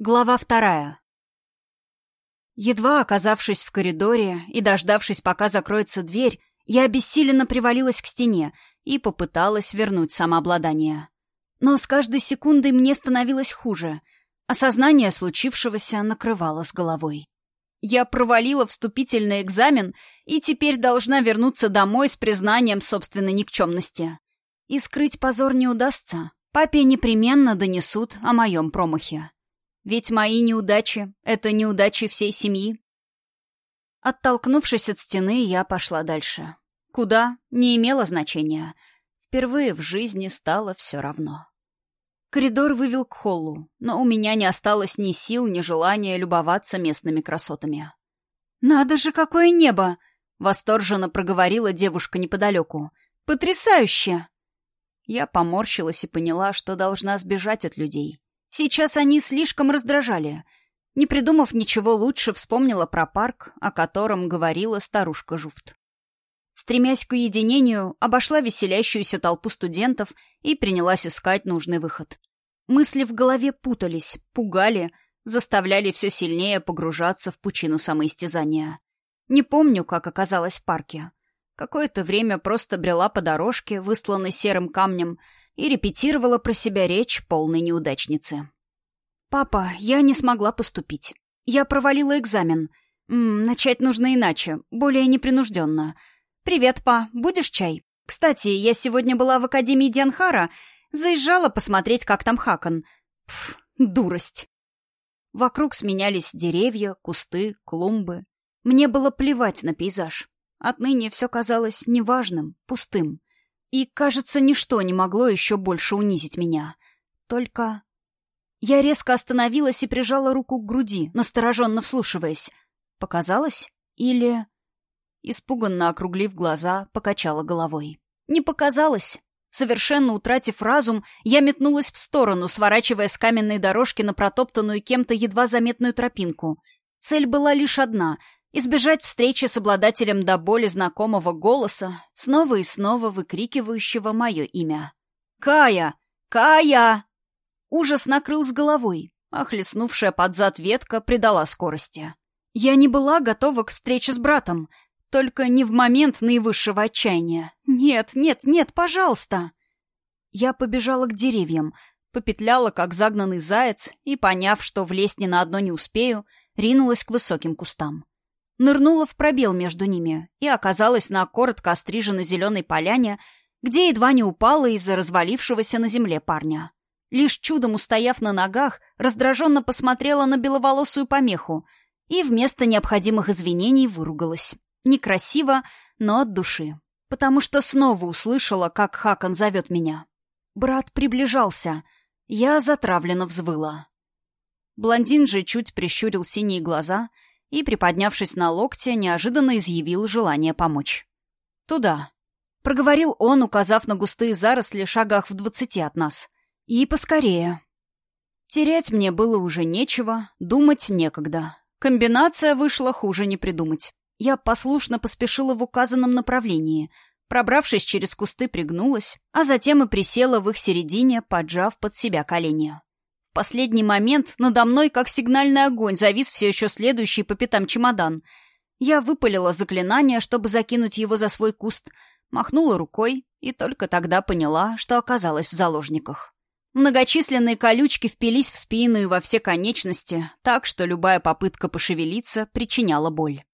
Глава вторая. Едва оказавшись в коридоре и дождавшись, пока закроется дверь, я обессиленно привалилась к стене и попыталась вернуть самообладание. Но с каждой секундой мне становилось хуже. Осознание случившегося накрывало с головой. Я провалила вступительный экзамен и теперь должна вернуться домой с признанием собственной никчемности. И скрыть позор не удастся. Папе непременно донесут о моем промахе. Ведь мои неудачи — это неудачи всей семьи. Оттолкнувшись от стены, я пошла дальше. Куда — не имело значения. Впервые в жизни стало все равно. Коридор вывел к холлу, но у меня не осталось ни сил, ни желания любоваться местными красотами. «Надо же, какое небо!» — восторженно проговорила девушка неподалеку. «Потрясающе!» Я поморщилась и поняла, что должна сбежать от людей. Сейчас они слишком раздражали. Не придумав ничего лучше, вспомнила про парк, о котором говорила старушка Жуфт. Стремясь к уединению, обошла веселящуюся толпу студентов и принялась искать нужный выход. Мысли в голове путались, пугали, заставляли все сильнее погружаться в пучину самоистязания. Не помню, как оказалась в парке. Какое-то время просто брела по дорожке, высланной серым камнем, и репетировала про себя речь полной неудачницы. «Папа, я не смогла поступить. Я провалила экзамен. М -м, начать нужно иначе, более непринужденно. Привет, па, будешь чай? Кстати, я сегодня была в Академии Дианхара, заезжала посмотреть, как там Хакон. Пф, дурость». Вокруг сменялись деревья, кусты, клумбы. Мне было плевать на пейзаж. Отныне все казалось неважным, пустым. И, кажется, ничто не могло еще больше унизить меня. Только... Я резко остановилась и прижала руку к груди, настороженно вслушиваясь. Показалось? Или... Испуганно округлив глаза, покачала головой. Не показалось. Совершенно утратив разум, я метнулась в сторону, сворачивая с каменной дорожки на протоптанную кем-то едва заметную тропинку. Цель была лишь одна избежать встречи с обладателем до боли знакомого голоса, снова и снова выкрикивающего мое имя. «Кая! Кая!» Ужас накрыл с головой, а хлестнувшая под зад ветка придала скорости. Я не была готова к встрече с братом, только не в момент наивысшего отчаяния. «Нет, нет, нет, пожалуйста!» Я побежала к деревьям, попетляла, как загнанный заяц, и, поняв, что влезть ни на одно не успею, ринулась к высоким кустам нырнула в пробел между ними и оказалась на коротко остриженной зеленой поляне, где едва не упала из-за развалившегося на земле парня. Лишь чудом устояв на ногах, раздраженно посмотрела на беловолосую помеху и вместо необходимых извинений выругалась. Некрасиво, но от души. Потому что снова услышала, как Хакон зовет меня. Брат приближался. Я затравленно взвыла. Блондин же чуть прищурил синие глаза — и, приподнявшись на локте, неожиданно изъявил желание помочь. «Туда», — проговорил он, указав на густые заросли шагах в двадцати от нас. «И поскорее». Терять мне было уже нечего, думать некогда. Комбинация вышла хуже не придумать. Я послушно поспешила в указанном направлении. Пробравшись через кусты, пригнулась, а затем и присела в их середине, поджав под себя колени последний момент надо мной, как сигнальный огонь, завис все еще следующий по пятам чемодан. Я выпалила заклинание, чтобы закинуть его за свой куст, махнула рукой и только тогда поняла, что оказалась в заложниках. Многочисленные колючки впились в спину и во все конечности, так что любая попытка пошевелиться причиняла боль.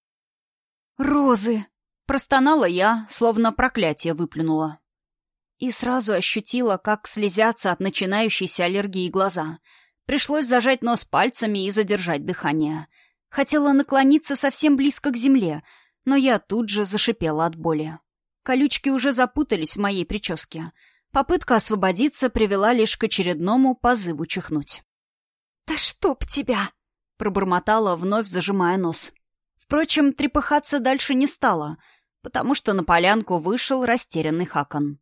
«Розы!» — простонала я, словно проклятие выплюнула. И сразу ощутила, как слезятся от начинающейся аллергии глаза. Пришлось зажать нос пальцами и задержать дыхание. Хотела наклониться совсем близко к земле, но я тут же зашипела от боли. Колючки уже запутались в моей прическе. Попытка освободиться привела лишь к очередному позыву чихнуть. «Да чтоб тебя!» — пробормотала, вновь зажимая нос. Впрочем, трепыхаться дальше не стала, потому что на полянку вышел растерянный Хакон.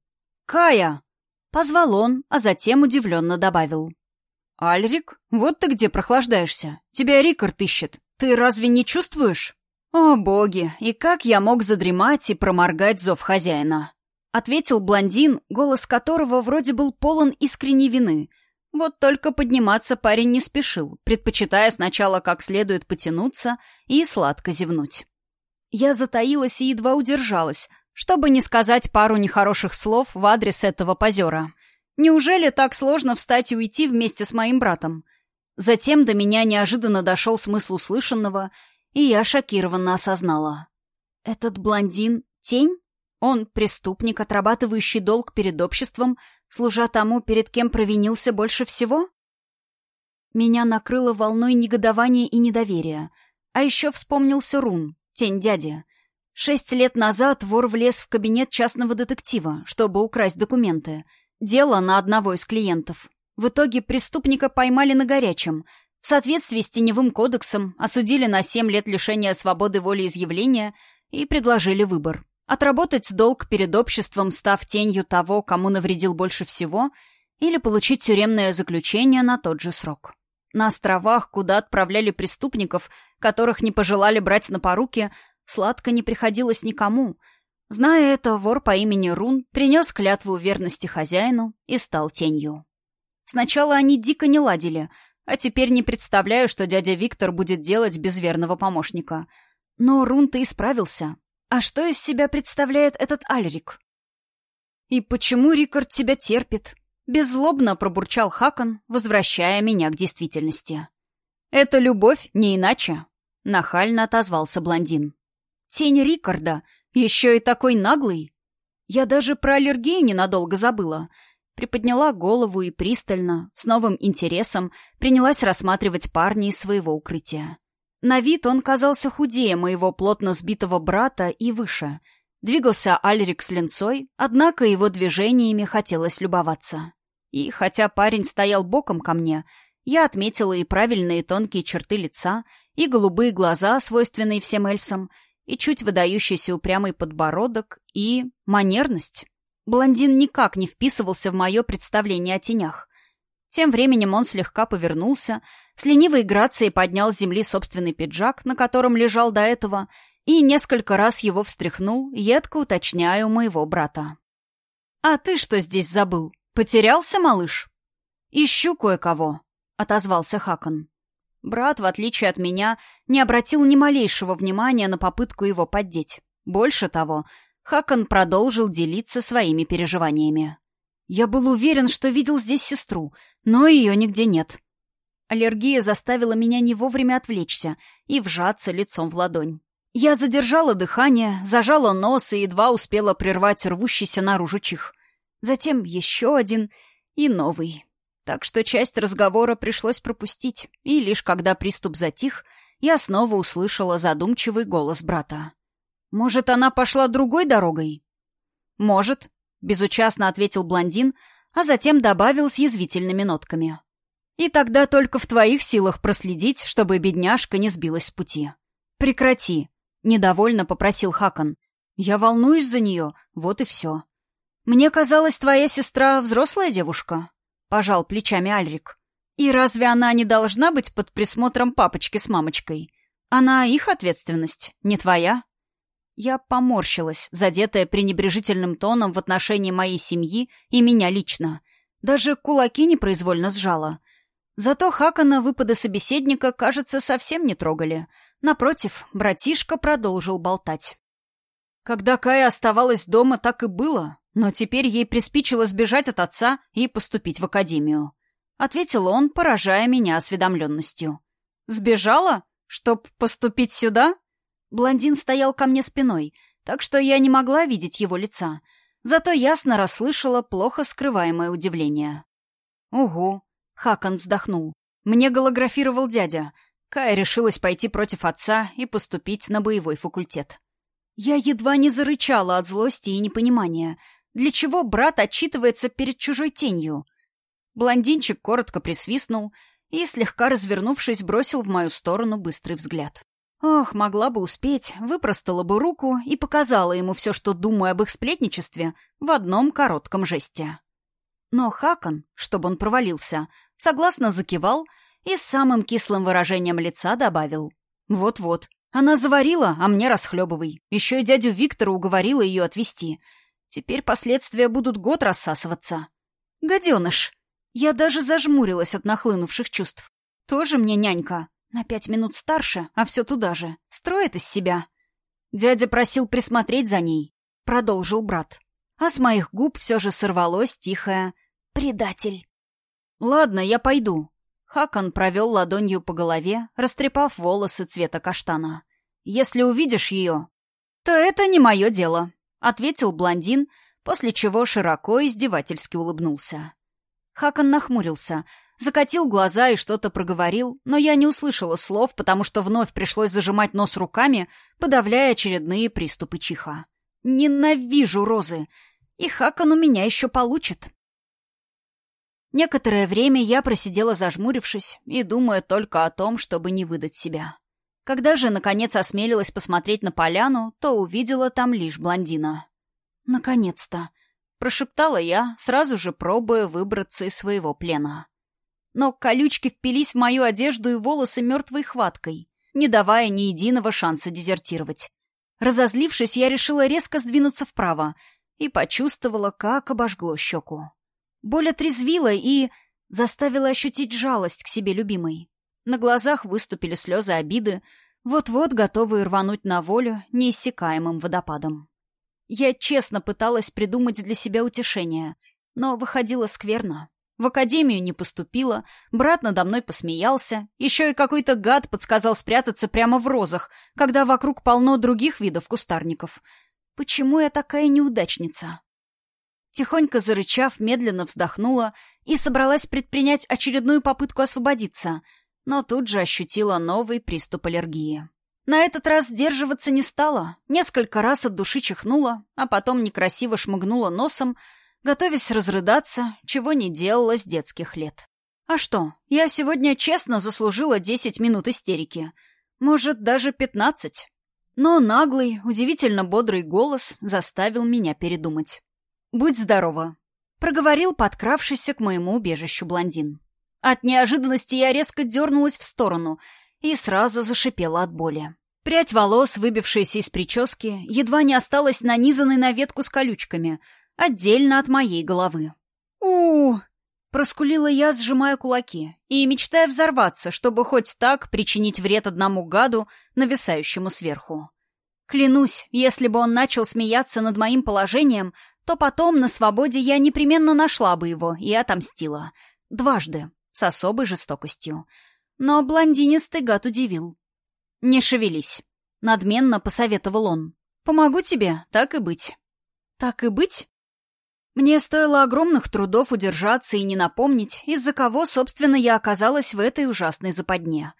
«Кая!» — позвал он, а затем удивленно добавил. «Альрик, вот ты где прохлаждаешься. Тебя Рикард ищет. Ты разве не чувствуешь?» «О, боги, и как я мог задремать и проморгать зов хозяина?» — ответил блондин, голос которого вроде был полон искренней вины. Вот только подниматься парень не спешил, предпочитая сначала как следует потянуться и сладко зевнуть. Я затаилась и едва удержалась, чтобы не сказать пару нехороших слов в адрес этого позера. Неужели так сложно встать и уйти вместе с моим братом? Затем до меня неожиданно дошел смысл услышанного, и я шокированно осознала. Этот блондин — тень? Он — преступник, отрабатывающий долг перед обществом, служа тому, перед кем провинился больше всего? Меня накрыло волной негодования и недоверия. А еще вспомнился Рун, тень дяди. Шесть лет назад вор влез в кабинет частного детектива, чтобы украсть документы. Дело на одного из клиентов. В итоге преступника поймали на горячем. В соответствии с Теневым кодексом осудили на семь лет лишения свободы волеизъявления и предложили выбор. Отработать долг перед обществом, став тенью того, кому навредил больше всего, или получить тюремное заключение на тот же срок. На островах, куда отправляли преступников, которых не пожелали брать на поруки, Сладко не приходилось никому. Зная это, вор по имени Рун принес клятву верности хозяину и стал тенью. Сначала они дико не ладили, а теперь не представляю, что дядя Виктор будет делать без верного помощника. Но Рун-то исправился. А что из себя представляет этот Альрик? «И почему Рикард тебя терпит?» Беззлобно пробурчал Хакон, возвращая меня к действительности. «Это любовь, не иначе», — нахально отозвался блондин. Тень Рикарда. Еще и такой наглый. Я даже про аллергию ненадолго забыла. Приподняла голову и пристально, с новым интересом, принялась рассматривать парня из своего укрытия. На вид он казался худее моего плотно сбитого брата и выше. Двигался Альрик с линцой, однако его движениями хотелось любоваться. И хотя парень стоял боком ко мне, я отметила и правильные тонкие черты лица, и голубые глаза, свойственные всем эльсам, и чуть выдающийся упрямый подбородок, и манерность. Блондин никак не вписывался в мое представление о тенях. Тем временем он слегка повернулся, с ленивой грацией поднял с земли собственный пиджак, на котором лежал до этого, и несколько раз его встряхнул, едко уточняя у моего брата. «А ты что здесь забыл? Потерялся, малыш?» «Ищу кое-кого», — отозвался Хакон. Брат, в отличие от меня, не обратил ни малейшего внимания на попытку его поддеть. Больше того, Хакон продолжил делиться своими переживаниями. «Я был уверен, что видел здесь сестру, но ее нигде нет». Аллергия заставила меня не вовремя отвлечься и вжаться лицом в ладонь. Я задержала дыхание, зажала нос и едва успела прервать рвущийся наружу чих. Затем еще один и новый. Так что часть разговора пришлось пропустить, и лишь когда приступ затих, я снова услышала задумчивый голос брата. «Может, она пошла другой дорогой?» «Может», — безучастно ответил блондин, а затем добавил с язвительными нотками. «И тогда только в твоих силах проследить, чтобы бедняжка не сбилась с пути». «Прекрати», — недовольно попросил Хакон. «Я волнуюсь за нее, вот и все». «Мне казалось, твоя сестра взрослая девушка». — пожал плечами Альрик. «И разве она не должна быть под присмотром папочки с мамочкой? Она их ответственность, не твоя?» Я поморщилась, задетая пренебрежительным тоном в отношении моей семьи и меня лично. Даже кулаки непроизвольно сжала. Зато Хакана выпады собеседника, кажется, совсем не трогали. Напротив, братишка продолжил болтать. Когда Кая оставалась дома, так и было. Но теперь ей приспичило сбежать от отца и поступить в академию. Ответил он, поражая меня осведомленностью. «Сбежала? Чтоб поступить сюда?» Блондин стоял ко мне спиной, так что я не могла видеть его лица. Зато ясно расслышала плохо скрываемое удивление. «Угу», — Хакон вздохнул. «Мне голографировал дядя. Кая решилась пойти против отца и поступить на боевой факультет». Я едва не зарычала от злости и непонимания — для чего брат отчитывается перед чужой тенью? Блондинчик коротко присвистнул и, слегка развернувшись, бросил в мою сторону быстрый взгляд. Ох, могла бы успеть, выпростала бы руку и показала ему все, что думаю об их сплетничестве, в одном коротком жесте. Но Хакон, чтобы он провалился, согласно закивал и с самым кислым выражением лица добавил. «Вот-вот, она заварила, а мне расхлебывай. Еще и дядю Виктора уговорила ее отвезти. Теперь последствия будут год рассасываться. Гаденыш! Я даже зажмурилась от нахлынувших чувств. Тоже мне нянька. На пять минут старше, а все туда же. Строит из себя. Дядя просил присмотреть за ней. Продолжил брат. А с моих губ все же сорвалось тихое «Предатель». «Ладно, я пойду». Хакон провел ладонью по голове, растрепав волосы цвета каштана. «Если увидишь ее, то это не мое дело», — ответил блондин, после чего широко издевательски улыбнулся. Хакон нахмурился, закатил глаза и что-то проговорил, но я не услышала слов, потому что вновь пришлось зажимать нос руками, подавляя очередные приступы чиха. «Ненавижу розы! И Хакон у меня еще получит!» Некоторое время я просидела зажмурившись и думая только о том, чтобы не выдать себя. Когда же, наконец, осмелилась посмотреть на поляну, то увидела там лишь блондина. «Наконец-то!» — прошептала я, сразу же пробуя выбраться из своего плена. Но колючки впились в мою одежду и волосы мертвой хваткой, не давая ни единого шанса дезертировать. Разозлившись, я решила резко сдвинуться вправо и почувствовала, как обожгло щеку. Боль отрезвила и заставила ощутить жалость к себе любимой. На глазах выступили слезы обиды, вот-вот готовые рвануть на волю неиссякаемым водопадом. Я честно пыталась придумать для себя утешение, но выходило скверно. В академию не поступила, брат надо мной посмеялся, еще и какой-то гад подсказал спрятаться прямо в розах, когда вокруг полно других видов кустарников. Почему я такая неудачница? Тихонько зарычав, медленно вздохнула и собралась предпринять очередную попытку освободиться, но тут же ощутила новый приступ аллергии. На этот раз сдерживаться не стала, несколько раз от души чихнула, а потом некрасиво шмыгнула носом, готовясь разрыдаться, чего не делала с детских лет. А что, я сегодня честно заслужила десять минут истерики. Может, даже пятнадцать. Но наглый, удивительно бодрый голос заставил меня передумать. «Будь здорова», — проговорил подкравшийся к моему убежищу блондин. От неожиданности я резко дернулась в сторону и сразу зашипела от боли. Прядь волос, выбившаяся из прически, едва не осталась нанизанной на ветку с колючками, отдельно от моей головы. у, -у, Проскулила я, сжимая кулаки, и мечтая взорваться, чтобы хоть так причинить вред одному гаду, нависающему сверху. Клянусь, если бы он начал смеяться над моим положением, то потом на свободе я непременно нашла бы его и отомстила. Дважды, с особой жестокостью. Но блондинистый гад удивил. «Не шевелись», — надменно посоветовал он. «Помогу тебе, так и быть». «Так и быть?» Мне стоило огромных трудов удержаться и не напомнить, из-за кого, собственно, я оказалась в этой ужасной западне.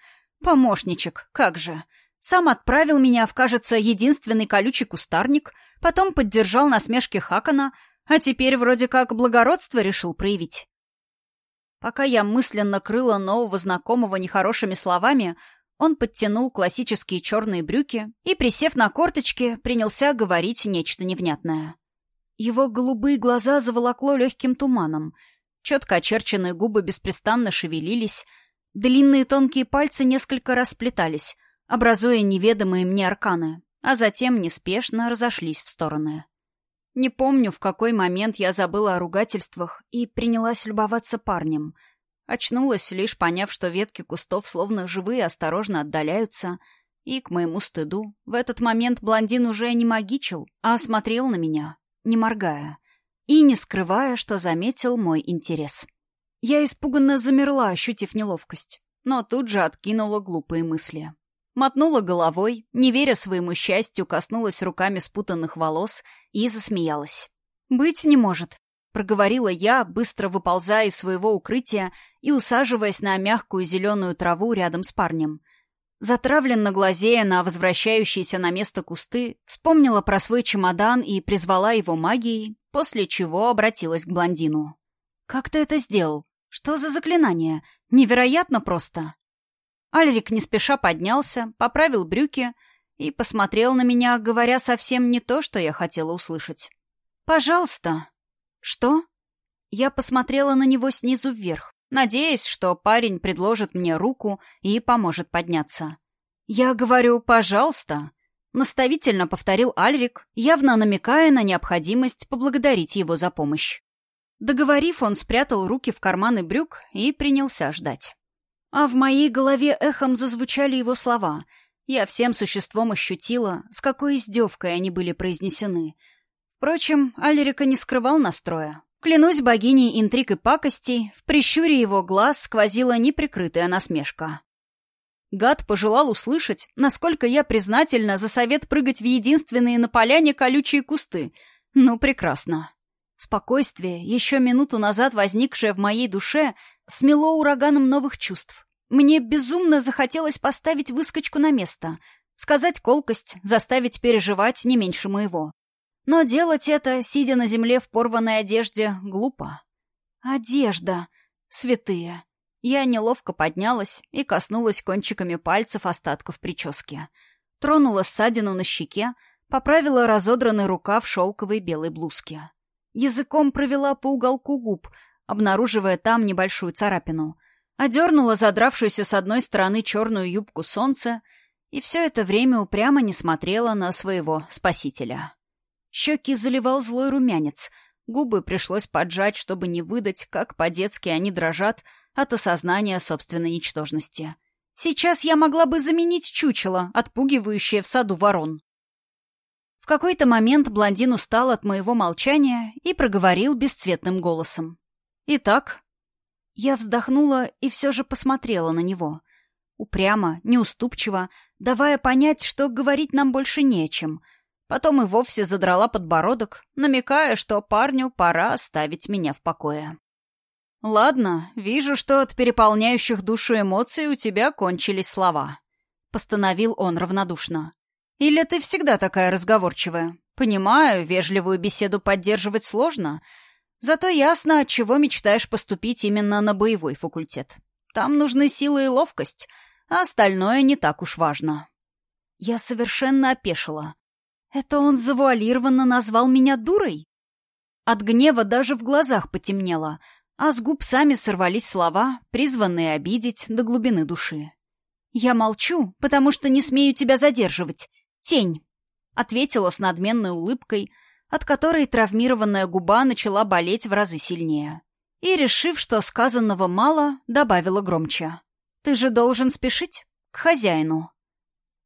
Помощничек, как же. Сам отправил меня в, кажется, единственный колючий кустарник — потом поддержал насмешки Хакана, а теперь вроде как благородство решил проявить. Пока я мысленно крыла нового знакомого нехорошими словами, он подтянул классические черные брюки и, присев на корточки, принялся говорить нечто невнятное. Его голубые глаза заволокло легким туманом, четко очерченные губы беспрестанно шевелились, длинные тонкие пальцы несколько раз сплетались, образуя неведомые мне арканы а затем неспешно разошлись в стороны. Не помню, в какой момент я забыла о ругательствах и принялась любоваться парнем. Очнулась, лишь поняв, что ветки кустов словно живые осторожно отдаляются, и, к моему стыду, в этот момент блондин уже не магичил, а смотрел на меня, не моргая, и не скрывая, что заметил мой интерес. Я испуганно замерла, ощутив неловкость, но тут же откинула глупые мысли. Мотнула головой, не веря своему счастью, коснулась руками спутанных волос и засмеялась. «Быть не может», — проговорила я, быстро выползая из своего укрытия и усаживаясь на мягкую зеленую траву рядом с парнем. Затравленно глазея на возвращающиеся на место кусты, вспомнила про свой чемодан и призвала его магией, после чего обратилась к блондину. «Как ты это сделал? Что за заклинание? Невероятно просто!» Альрик не спеша поднялся, поправил брюки и посмотрел на меня, говоря совсем не то, что я хотела услышать. «Пожалуйста». «Что?» Я посмотрела на него снизу вверх, надеясь, что парень предложит мне руку и поможет подняться. «Я говорю, пожалуйста», — наставительно повторил Альрик, явно намекая на необходимость поблагодарить его за помощь. Договорив, он спрятал руки в карманы брюк и принялся ждать. А в моей голове эхом зазвучали его слова. Я всем существом ощутила, с какой издевкой они были произнесены. Впрочем, Алерика не скрывал настроя. Клянусь богиней интриг и пакостей, в прищуре его глаз сквозила неприкрытая насмешка. Гад пожелал услышать, насколько я признательна за совет прыгать в единственные на поляне колючие кусты. Ну, прекрасно. Спокойствие, еще минуту назад возникшее в моей душе, смело ураганом новых чувств. Мне безумно захотелось поставить выскочку на место, сказать колкость, заставить переживать не меньше моего. Но делать это, сидя на земле в порванной одежде, глупо. Одежда. Святые. Я неловко поднялась и коснулась кончиками пальцев остатков прически. Тронула ссадину на щеке, поправила разодранный рукав шелковой белой блузки. Языком провела по уголку губ, обнаруживая там небольшую царапину. Одернула задравшуюся с одной стороны черную юбку солнца и все это время упрямо не смотрела на своего спасителя. Щеки заливал злой румянец, губы пришлось поджать, чтобы не выдать, как по-детски они дрожат от осознания собственной ничтожности. Сейчас я могла бы заменить чучело, отпугивающее в саду ворон. В какой-то момент блондин устал от моего молчания и проговорил бесцветным голосом. «Итак?» Я вздохнула и все же посмотрела на него. Упрямо, неуступчиво, давая понять, что говорить нам больше не о чем. Потом и вовсе задрала подбородок, намекая, что парню пора оставить меня в покое. «Ладно, вижу, что от переполняющих душу эмоций у тебя кончились слова», — постановил он равнодушно. «Или ты всегда такая разговорчивая? Понимаю, вежливую беседу поддерживать сложно, зато ясно, от чего мечтаешь поступить именно на боевой факультет. Там нужны сила и ловкость, а остальное не так уж важно». Я совершенно опешила. Это он завуалированно назвал меня дурой? От гнева даже в глазах потемнело — а с губ сами сорвались слова, призванные обидеть до глубины души. «Я молчу, потому что не смею тебя задерживать. Тень!» — ответила с надменной улыбкой, от которой травмированная губа начала болеть в разы сильнее. И, решив, что сказанного мало, добавила громче. «Ты же должен спешить к хозяину».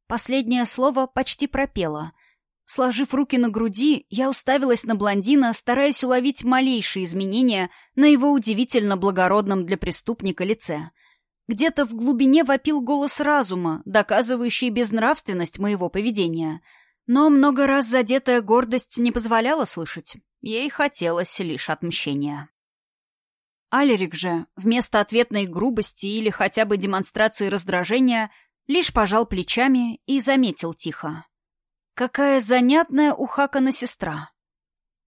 Последнее слово почти пропело — Сложив руки на груди, я уставилась на блондина, стараясь уловить малейшие изменения на его удивительно благородном для преступника лице. Где-то в глубине вопил голос разума, доказывающий безнравственность моего поведения. Но много раз задетая гордость не позволяла слышать. Ей хотелось лишь отмщения. Алерик же, вместо ответной грубости или хотя бы демонстрации раздражения, лишь пожал плечами и заметил тихо. Какая занятная у Хакана сестра.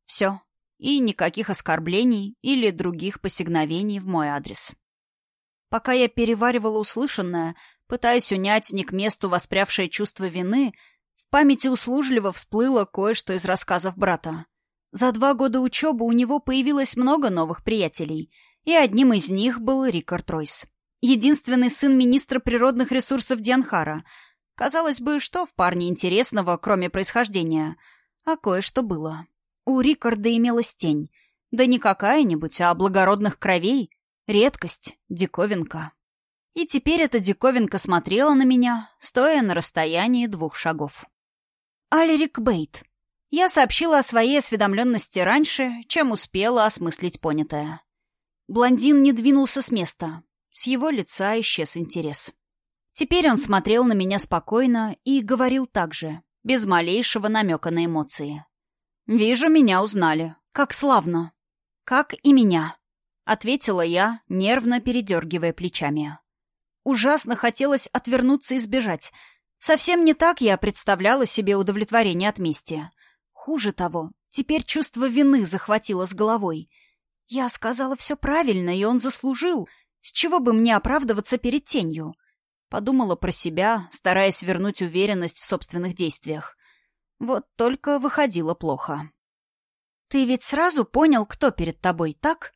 Все. И никаких оскорблений или других посигновений в мой адрес. Пока я переваривала услышанное, пытаясь унять не к месту воспрявшее чувство вины, памяти услужливо всплыло кое-что из рассказов брата. За два года учебы у него появилось много новых приятелей, и одним из них был Рикард Ройс. Единственный сын министра природных ресурсов Дианхара — Казалось бы, что в парне интересного, кроме происхождения? А кое-что было. У Рикарда имелась тень. Да не какая-нибудь, а благородных кровей. Редкость, диковинка. И теперь эта диковинка смотрела на меня, стоя на расстоянии двух шагов. Алерик Бейт. Я сообщила о своей осведомленности раньше, чем успела осмыслить понятое. Блондин не двинулся с места. С его лица исчез интерес. Теперь он смотрел на меня спокойно и говорил так же, без малейшего намека на эмоции. «Вижу, меня узнали. Как славно!» «Как и меня», — ответила я, нервно передергивая плечами. Ужасно хотелось отвернуться и сбежать. Совсем не так я представляла себе удовлетворение от мести. Хуже того, теперь чувство вины захватило с головой. Я сказала все правильно, и он заслужил. С чего бы мне оправдываться перед тенью?» Подумала про себя, стараясь вернуть уверенность в собственных действиях. Вот только выходило плохо. «Ты ведь сразу понял, кто перед тобой, так?»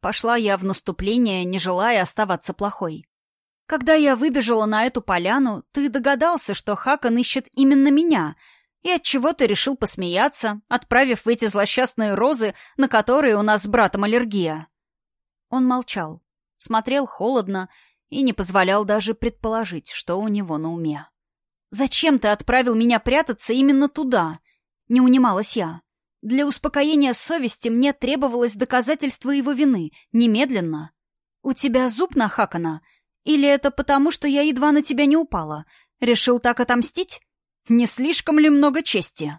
Пошла я в наступление, не желая оставаться плохой. Когда я выбежала на эту поляну, ты догадался, что Хакан ищет именно меня. И от чего ты решил посмеяться, отправив в эти злосчастные розы, на которые у нас с братом аллергия?» Он молчал, смотрел холодно и не позволял даже предположить, что у него на уме. «Зачем ты отправил меня прятаться именно туда?» — не унималась я. «Для успокоения совести мне требовалось доказательство его вины, немедленно. У тебя зуб нахакано? Или это потому, что я едва на тебя не упала? Решил так отомстить? Не слишком ли много чести?»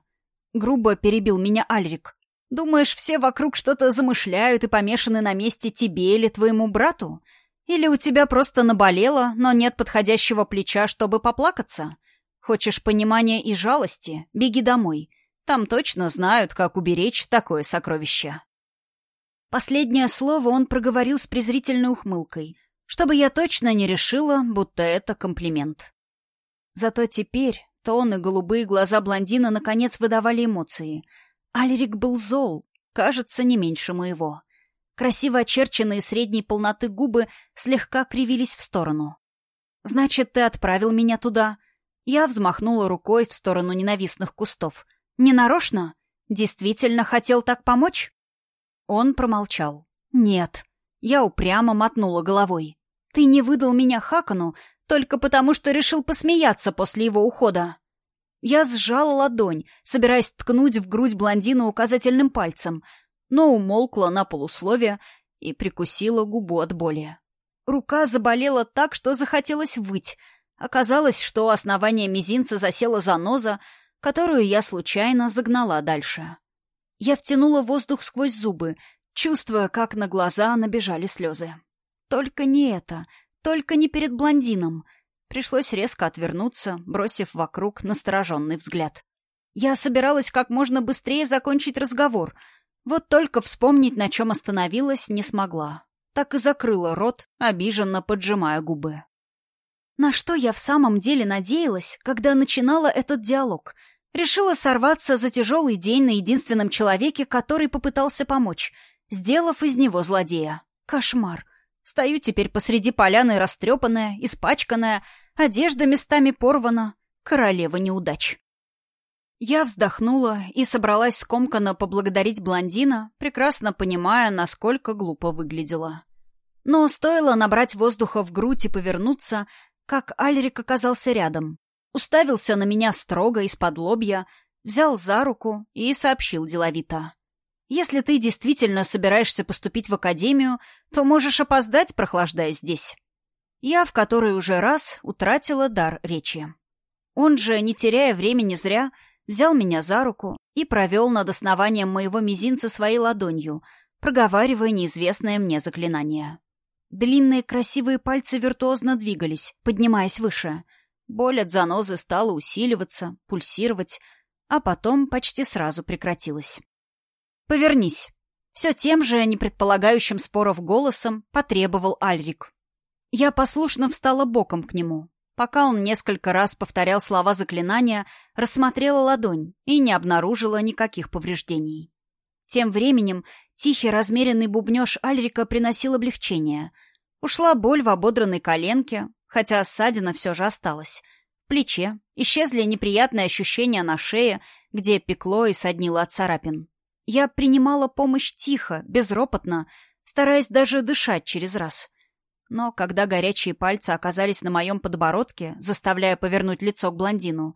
Грубо перебил меня Альрик. «Думаешь, все вокруг что-то замышляют и помешаны на месте тебе или твоему брату? Или у тебя просто наболело, но нет подходящего плеча, чтобы поплакаться? Хочешь понимания и жалости? Беги домой. Там точно знают, как уберечь такое сокровище». Последнее слово он проговорил с презрительной ухмылкой, чтобы я точно не решила, будто это комплимент. Зато теперь тон и голубые глаза блондина наконец выдавали эмоции. Альрик был зол, кажется, не меньше моего. Красиво очерченные средней полноты губы слегка кривились в сторону. «Значит, ты отправил меня туда?» Я взмахнула рукой в сторону ненавистных кустов. «Ненарочно? Действительно хотел так помочь?» Он промолчал. «Нет». Я упрямо мотнула головой. «Ты не выдал меня Хакану только потому, что решил посмеяться после его ухода». Я сжала ладонь, собираясь ткнуть в грудь блондина указательным пальцем, но умолкла на полусловие и прикусила губу от боли. Рука заболела так, что захотелось выть. Оказалось, что у основания мизинца засела заноза, которую я случайно загнала дальше. Я втянула воздух сквозь зубы, чувствуя, как на глаза набежали слезы. Только не это, только не перед блондином. Пришлось резко отвернуться, бросив вокруг настороженный взгляд. Я собиралась как можно быстрее закончить разговор, вот только вспомнить, на чем остановилась, не смогла. Так и закрыла рот, обиженно поджимая губы. На что я в самом деле надеялась, когда начинала этот диалог — Решила сорваться за тяжелый день на единственном человеке, который попытался помочь, сделав из него злодея. Кошмар. Стою теперь посреди поляны растрепанная, испачканная, одежда местами порвана. Королева неудач. Я вздохнула и собралась скомканно поблагодарить блондина, прекрасно понимая, насколько глупо выглядела. Но стоило набрать воздуха в грудь и повернуться, как Альрик оказался рядом, уставился на меня строго из-под лобья, взял за руку и сообщил деловито. «Если ты действительно собираешься поступить в академию, то можешь опоздать, прохлаждаясь здесь». Я в который уже раз утратила дар речи. Он же, не теряя времени зря, взял меня за руку и провел над основанием моего мизинца своей ладонью, проговаривая неизвестное мне заклинание. Длинные красивые пальцы виртуозно двигались, поднимаясь выше — Боль от занозы стала усиливаться, пульсировать, а потом почти сразу прекратилась. «Повернись!» Все тем же, не предполагающим споров голосом, потребовал Альрик. Я послушно встала боком к нему. Пока он несколько раз повторял слова заклинания, рассмотрела ладонь и не обнаружила никаких повреждений. Тем временем тихий размеренный бубнеж Альрика приносил облегчение. Ушла боль в ободранной коленке, хотя ссадина все же осталась. В плече исчезли неприятные ощущения на шее, где пекло и соднило от царапин. Я принимала помощь тихо, безропотно, стараясь даже дышать через раз. Но когда горячие пальцы оказались на моем подбородке, заставляя повернуть лицо к блондину,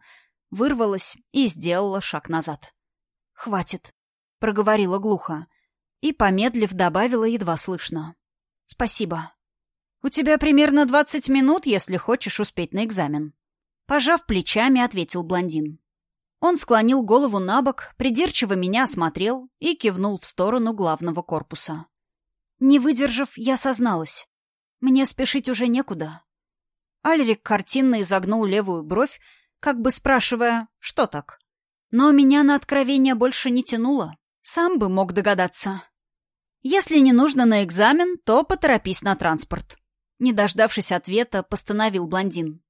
вырвалась и сделала шаг назад. «Хватит», — проговорила глухо. И, помедлив, добавила едва слышно. «Спасибо». «У тебя примерно двадцать минут, если хочешь успеть на экзамен». Пожав плечами, ответил блондин. Он склонил голову на бок, придирчиво меня осмотрел и кивнул в сторону главного корпуса. Не выдержав, я созналась. Мне спешить уже некуда. Альрик картинно изогнул левую бровь, как бы спрашивая, что так. Но меня на откровение больше не тянуло. Сам бы мог догадаться. Если не нужно на экзамен, то поторопись на транспорт. Не дождавшись ответа, постановил блондин.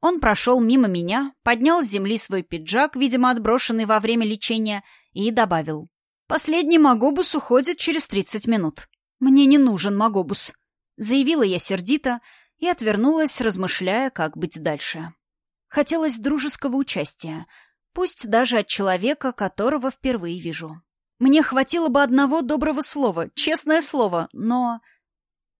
Он прошел мимо меня, поднял с земли свой пиджак, видимо, отброшенный во время лечения, и добавил. «Последний магобус уходит через тридцать минут. Мне не нужен магобус», — заявила я сердито и отвернулась, размышляя, как быть дальше. Хотелось дружеского участия. Пусть даже от человека, которого впервые вижу. Мне хватило бы одного доброго слова, честное слово, но...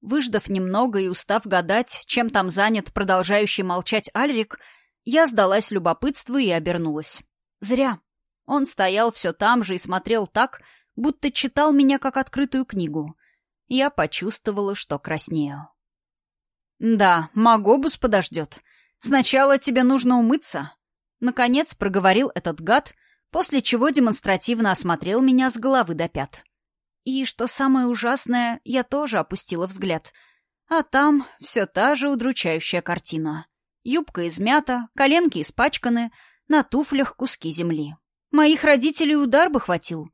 Выждав немного и устав гадать, чем там занят продолжающий молчать Альрик, я сдалась любопытству и обернулась. Зря. Он стоял все там же и смотрел так, будто читал меня как открытую книгу. Я почувствовала, что краснею. «Да, Магобус подождет. Сначала тебе нужно умыться». Наконец проговорил этот гад, после чего демонстративно осмотрел меня с головы до пят. И, что самое ужасное, я тоже опустила взгляд. А там все та же удручающая картина. Юбка измята, коленки испачканы, на туфлях куски земли. Моих родителей удар бы хватил.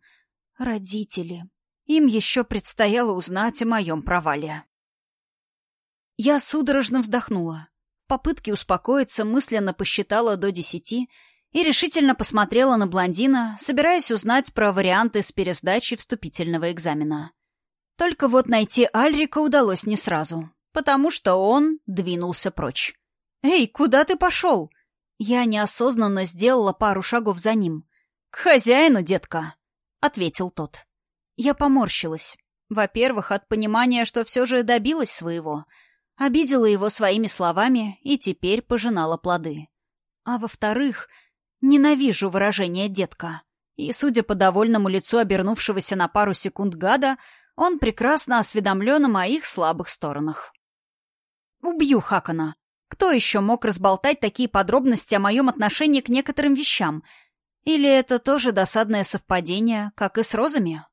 Родители. Им еще предстояло узнать о моем провале. Я судорожно вздохнула. В попытке успокоиться мысленно посчитала до десяти и решительно посмотрела на блондина, собираясь узнать про варианты с пересдачей вступительного экзамена. Только вот найти Альрика удалось не сразу, потому что он двинулся прочь. «Эй, куда ты пошел?» Я неосознанно сделала пару шагов за ним. «К хозяину, детка», — ответил тот. Я поморщилась. Во-первых, от понимания, что все же добилась своего. Обидела его своими словами и теперь пожинала плоды. А во-вторых, ненавижу выражение «детка». И, судя по довольному лицу обернувшегося на пару секунд гада, он прекрасно осведомлен о моих слабых сторонах. Убью Хакана. Кто еще мог разболтать такие подробности о моем отношении к некоторым вещам? Или это тоже досадное совпадение, как и с розами?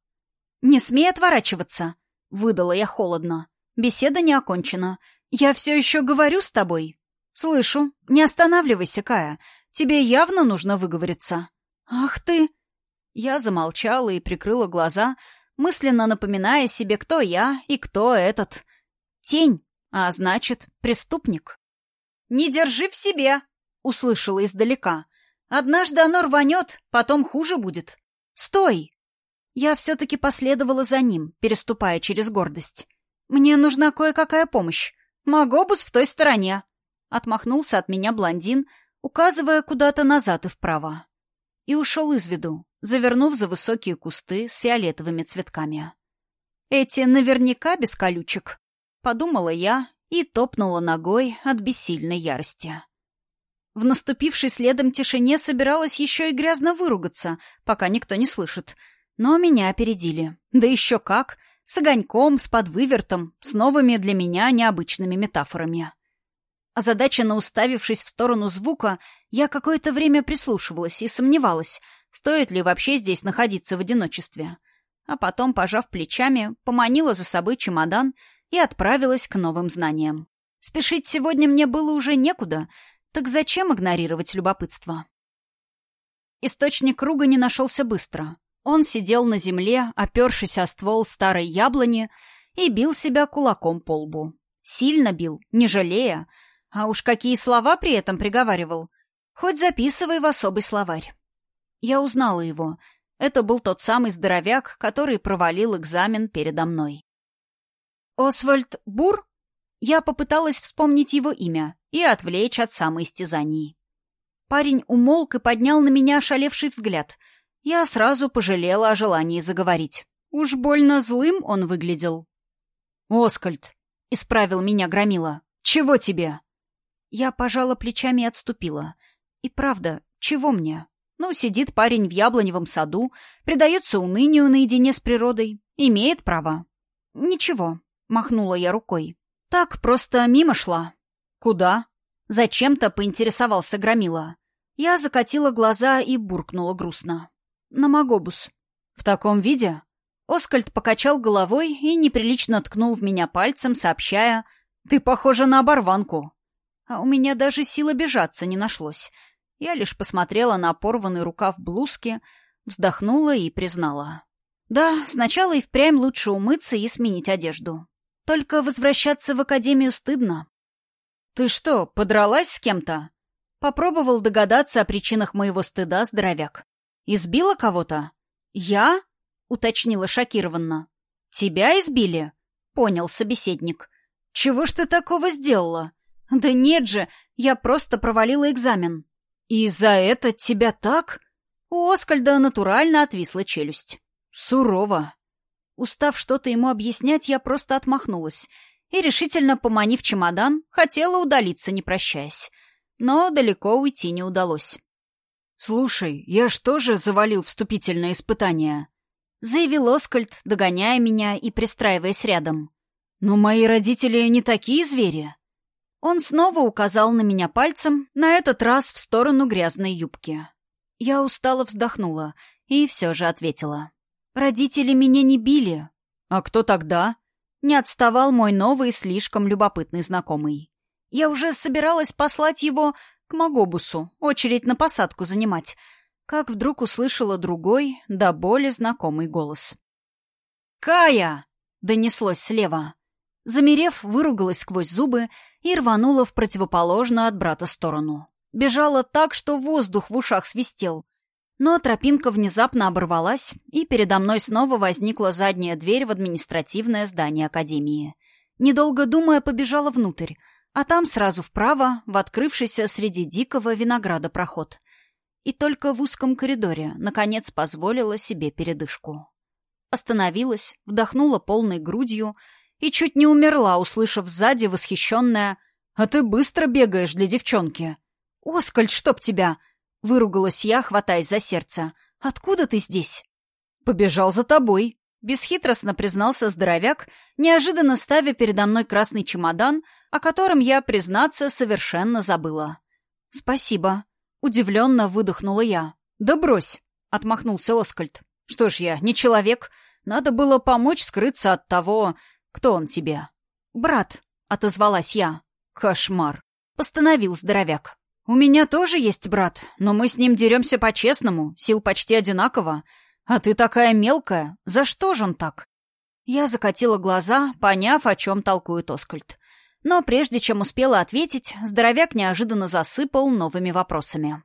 «Не смей отворачиваться», — выдала я холодно. «Беседа не окончена. Я все еще говорю с тобой». «Слышу. Не останавливайся, Кая. Тебе явно нужно выговориться». «Ах ты!» Я замолчала и прикрыла глаза, мысленно напоминая себе, кто я и кто этот. Тень, а значит, преступник. «Не держи в себе!» — услышала издалека. «Однажды оно рванет, потом хуже будет. Стой!» Я все-таки последовала за ним, переступая через гордость. «Мне нужна кое-какая помощь. Магобус в той стороне!» Отмахнулся от меня блондин, указывая куда-то назад и вправо. И ушел из виду, завернув за высокие кусты с фиолетовыми цветками. «Эти наверняка без колючек», — подумала я и топнула ногой от бессильной ярости. В наступившей следом тишине собиралась еще и грязно выругаться, пока никто не слышит. Но меня опередили. Да еще как! С огоньком, с подвывертом, с новыми для меня необычными метафорами. Озадаченно уставившись в сторону звука, я какое-то время прислушивалась и сомневалась, стоит ли вообще здесь находиться в одиночестве. А потом, пожав плечами, поманила за собой чемодан — и отправилась к новым знаниям. Спешить сегодня мне было уже некуда, так зачем игнорировать любопытство? Источник круга не нашелся быстро. Он сидел на земле, опершись о ствол старой яблони, и бил себя кулаком по лбу. Сильно бил, не жалея. А уж какие слова при этом приговаривал. Хоть записывай в особый словарь. Я узнала его. Это был тот самый здоровяк, который провалил экзамен передо мной. Освальд Бур? Я попыталась вспомнить его имя и отвлечь от самоистязаний. Парень умолк и поднял на меня ошалевший взгляд. Я сразу пожалела о желании заговорить. Уж больно злым он выглядел. «Оскальд», — исправил меня Громила, — «чего тебе?» Я пожала плечами и отступила. И правда, чего мне? Ну, сидит парень в яблоневом саду, предается унынию наедине с природой, имеет право. Ничего, махнула я рукой. Так просто мимо шла. Куда? Зачем-то поинтересовался Громила. Я закатила глаза и буркнула грустно. На Магобус. В таком виде? Оскальд покачал головой и неприлично ткнул в меня пальцем, сообщая «Ты похожа на оборванку». А у меня даже силы бежаться не нашлось. Я лишь посмотрела на порванный рукав блузки, вздохнула и признала. Да, сначала и впрямь лучше умыться и сменить одежду. Только возвращаться в академию стыдно. «Ты что, подралась с кем-то?» Попробовал догадаться о причинах моего стыда здоровяк. «Избила кого-то?» «Я?» — уточнила шокированно. «Тебя избили?» — понял собеседник. «Чего ж ты такого сделала?» «Да нет же, я просто провалила экзамен». «И за это тебя так?» У Оскальда натурально отвисла челюсть. «Сурово». Устав что-то ему объяснять, я просто отмахнулась и, решительно поманив чемодан, хотела удалиться, не прощаясь. Но далеко уйти не удалось. «Слушай, я что же завалил вступительное испытание?» — заявил Оскальд, догоняя меня и пристраиваясь рядом. «Но мои родители не такие звери». Он снова указал на меня пальцем, на этот раз в сторону грязной юбки. Я устало вздохнула и все же ответила. «Родители меня не били». «А кто тогда?» Не отставал мой новый, слишком любопытный знакомый. Я уже собиралась послать его к Магобусу, очередь на посадку занимать, как вдруг услышала другой, да более знакомый голос. «Кая!» — донеслось слева. Замерев, выругалась сквозь зубы и рванула в противоположную от брата сторону. Бежала так, что воздух в ушах свистел. Но тропинка внезапно оборвалась, и передо мной снова возникла задняя дверь в административное здание Академии. Недолго думая, побежала внутрь — а там сразу вправо, в открывшийся среди дикого винограда проход. И только в узком коридоре, наконец, позволила себе передышку. Остановилась, вдохнула полной грудью и чуть не умерла, услышав сзади восхищенное «А ты быстро бегаешь для девчонки!» «Оскальд, чтоб тебя!» — выругалась я, хватаясь за сердце. «Откуда ты здесь?» «Побежал за тобой», — бесхитростно признался здоровяк, неожиданно ставя передо мной красный чемодан — о котором я, признаться, совершенно забыла. «Спасибо», — удивленно выдохнула я. «Да брось», — отмахнулся Оскальд. «Что ж я, не человек. Надо было помочь скрыться от того, кто он тебе». «Брат», — отозвалась я. «Кошмар», — постановил здоровяк. «У меня тоже есть брат, но мы с ним деремся по-честному, сил почти одинаково. А ты такая мелкая. За что же он так?» Я закатила глаза, поняв, о чем толкует Оскальд. Но прежде чем успела ответить, здоровяк неожиданно засыпал новыми вопросами.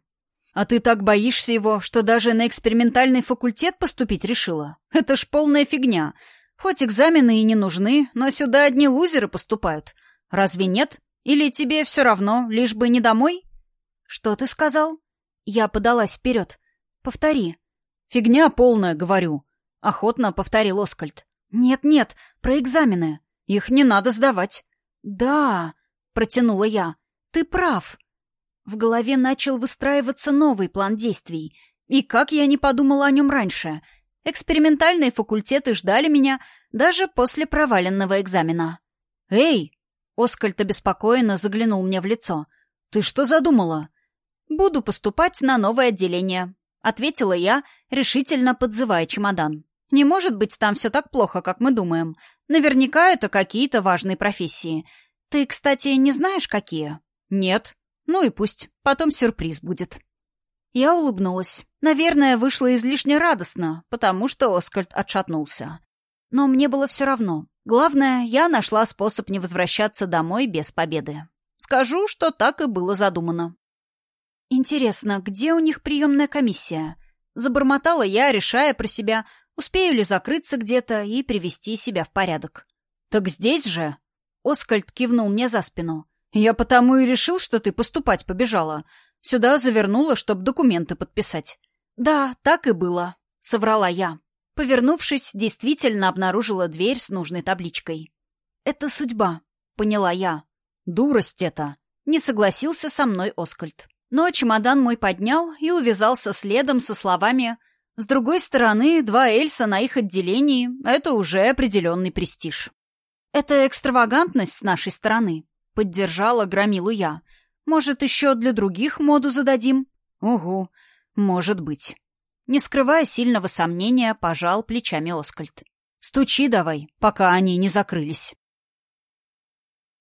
«А ты так боишься его, что даже на экспериментальный факультет поступить решила? Это ж полная фигня. Хоть экзамены и не нужны, но сюда одни лузеры поступают. Разве нет? Или тебе все равно, лишь бы не домой?» «Что ты сказал?» Я подалась вперед. «Повтори». «Фигня полная, говорю», — охотно повторил Оскальд. «Нет-нет, про экзамены. Их не надо сдавать. «Да», — протянула я, — «ты прав». В голове начал выстраиваться новый план действий. И как я не подумала о нем раньше. Экспериментальные факультеты ждали меня даже после проваленного экзамена. «Эй!» — Оскальд обеспокоенно заглянул мне в лицо. «Ты что задумала?» «Буду поступать на новое отделение», — ответила я, решительно подзывая чемодан. «Не может быть там все так плохо, как мы думаем. Наверняка это какие-то важные профессии. Ты, кстати, не знаешь, какие? Нет. Ну и пусть. Потом сюрприз будет. Я улыбнулась. Наверное, вышло излишне радостно, потому что Оскальд отшатнулся. Но мне было все равно. Главное, я нашла способ не возвращаться домой без победы. Скажу, что так и было задумано. Интересно, где у них приемная комиссия? Забормотала я, решая про себя, Успею ли закрыться где-то и привести себя в порядок? «Так здесь же?» Оскальд кивнул мне за спину. «Я потому и решил, что ты поступать побежала. Сюда завернула, чтобы документы подписать». «Да, так и было», — соврала я. Повернувшись, действительно обнаружила дверь с нужной табличкой. «Это судьба», — поняла я. «Дурость это», — не согласился со мной Оскальд. Но чемодан мой поднял и увязался следом со словами с другой стороны, два Эльса на их отделении — это уже определенный престиж. «Это экстравагантность с нашей стороны», — поддержала Громилу я. «Может, еще для других моду зададим?» «Угу, может быть». Не скрывая сильного сомнения, пожал плечами Оскальд. «Стучи давай, пока они не закрылись».